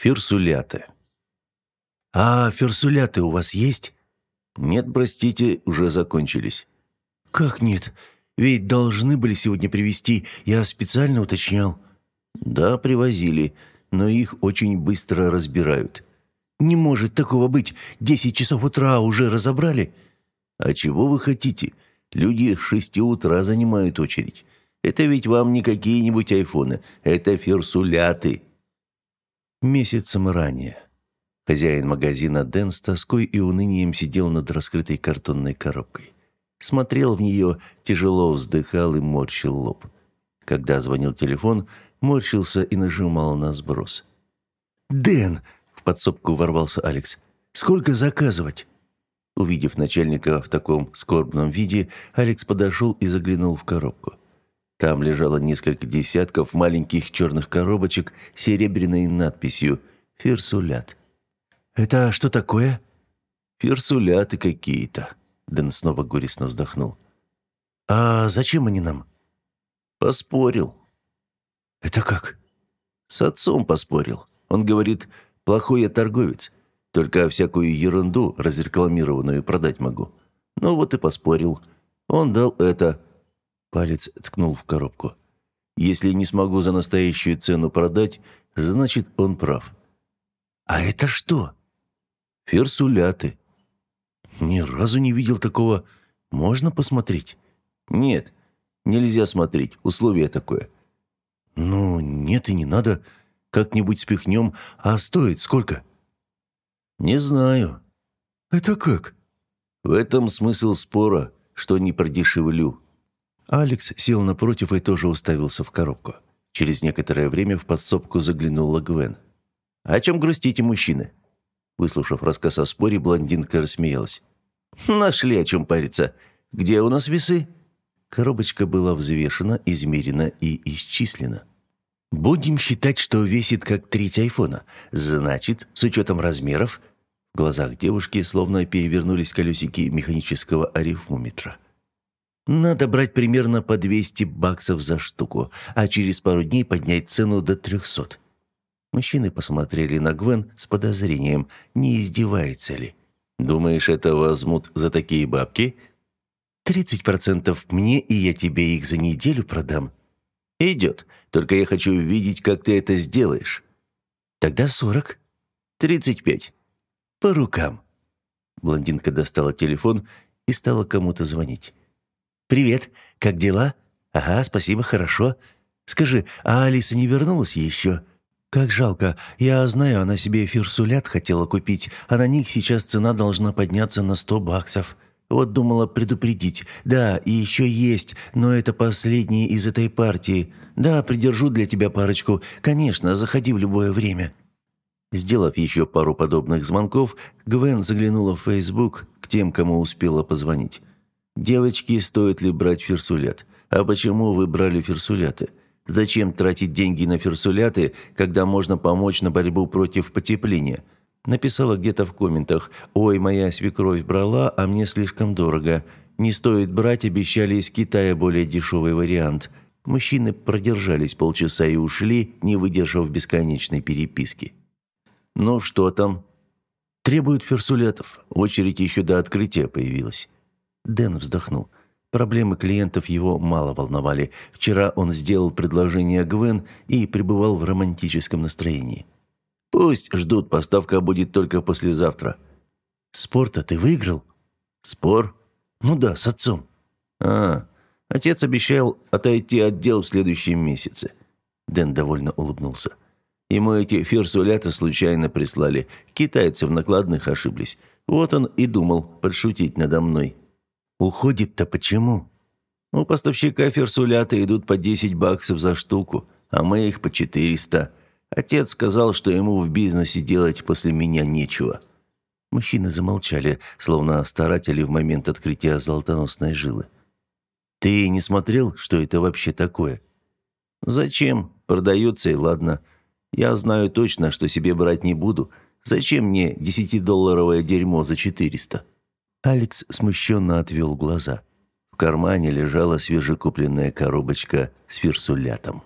Ферсуляты. «А ферсуляты у вас есть?» «Нет, простите, уже закончились». «Как нет? Ведь должны были сегодня привезти, я специально уточнял». «Да, привозили, но их очень быстро разбирают». «Не может такого быть. Десять часов утра уже разобрали». «А чего вы хотите? Люди с шести утра занимают очередь. Это ведь вам не какие-нибудь айфоны, это ферсуляты». Месяцем ранее. Хозяин магазина Дэн с тоской и унынием сидел над раскрытой картонной коробкой. Смотрел в нее, тяжело вздыхал и морщил лоб. Когда звонил телефон, морщился и нажимал на сброс. «Дэн!» – в подсобку ворвался Алекс. «Сколько заказывать?» Увидев начальника в таком скорбном виде, Алекс подошел и заглянул в коробку. Там лежало несколько десятков маленьких черных коробочек с серебряной надписью «Ферсулят». «Это что такое?» «Ферсуляты какие-то», — Дэн снова горестно вздохнул. «А зачем они нам?» «Поспорил». «Это как?» «С отцом поспорил. Он говорит, плохой я торговец, только всякую ерунду разрекламированную продать могу. Ну вот и поспорил. Он дал это, Палец ткнул в коробку. «Если не смогу за настоящую цену продать, значит, он прав». «А это что?» «Ферсуляты». «Ни разу не видел такого. Можно посмотреть?» «Нет, нельзя смотреть. Условие такое». «Ну, нет и не надо. Как-нибудь спихнем. А стоит сколько?» «Не знаю». «Это как?» «В этом смысл спора, что не продешевлю». Алекс сел напротив и тоже уставился в коробку. Через некоторое время в подсобку заглянула Гвен. «О чем грустите, мужчины?» Выслушав рассказ о споре, блондинка рассмеялась. «Нашли о чем париться. Где у нас весы?» Коробочка была взвешена, измерена и исчислена. «Будем считать, что весит как треть айфона. Значит, с учетом размеров...» В глазах девушки словно перевернулись колесики механического арифмометра. Надо брать примерно по 200 баксов за штуку, а через пару дней поднять цену до 300. Мужчины посмотрели на Гвен с подозрением, не издевается ли. «Думаешь, это возьмут за такие бабки?» «Тридцать процентов мне, и я тебе их за неделю продам». «Идет. Только я хочу увидеть, как ты это сделаешь». «Тогда сорок». «Тридцать пять». «По рукам». Блондинка достала телефон и стала кому-то звонить. «Привет, как дела?» «Ага, спасибо, хорошо. Скажи, а Алиса не вернулась еще?» «Как жалко. Я знаю, она себе фирсулят хотела купить, а на них сейчас цена должна подняться на сто баксов. Вот думала предупредить. Да, и еще есть, но это последние из этой партии. Да, придержу для тебя парочку. Конечно, заходи в любое время». Сделав еще пару подобных звонков, Гвен заглянула в Facebook к тем, кому успела позвонить. «Девочки, стоит ли брать ферсулят? А почему вы брали ферсуляты? Зачем тратить деньги на ферсуляты, когда можно помочь на борьбу против потепления?» Написала где-то в комментах «Ой, моя свекровь брала, а мне слишком дорого. Не стоит брать, обещали из Китая более дешевый вариант». Мужчины продержались полчаса и ушли, не выдержав бесконечной переписки. «Ну что там?» «Требуют ферсулятов. Очередь еще до открытия появилась». Дэн вздохнул. Проблемы клиентов его мало волновали. Вчера он сделал предложение Гвен и пребывал в романтическом настроении. «Пусть ждут, поставка будет только послезавтра». «Спорта ты выиграл?» «Спор?» «Ну да, с отцом». «А, отец обещал отойти от дел в следующем месяце». Дэн довольно улыбнулся. Ему эти ферсулята случайно прислали. Китайцы в накладных ошиблись. Вот он и думал подшутить надо мной. Уходит-то почему? У поставщика ферсулята идут по 10 баксов за штуку, а мы их по 400. Отец сказал, что ему в бизнесе делать после меня нечего. Мужчины замолчали, словно старатели в момент открытия золотоносной жилы. «Ты не смотрел, что это вообще такое?» «Зачем? Продается и ладно. Я знаю точно, что себе брать не буду. Зачем мне десятидолларовое дерьмо за четыреста?» Алекс смущенно отвел глаза. В кармане лежала свежекупленная коробочка с ферсулятом.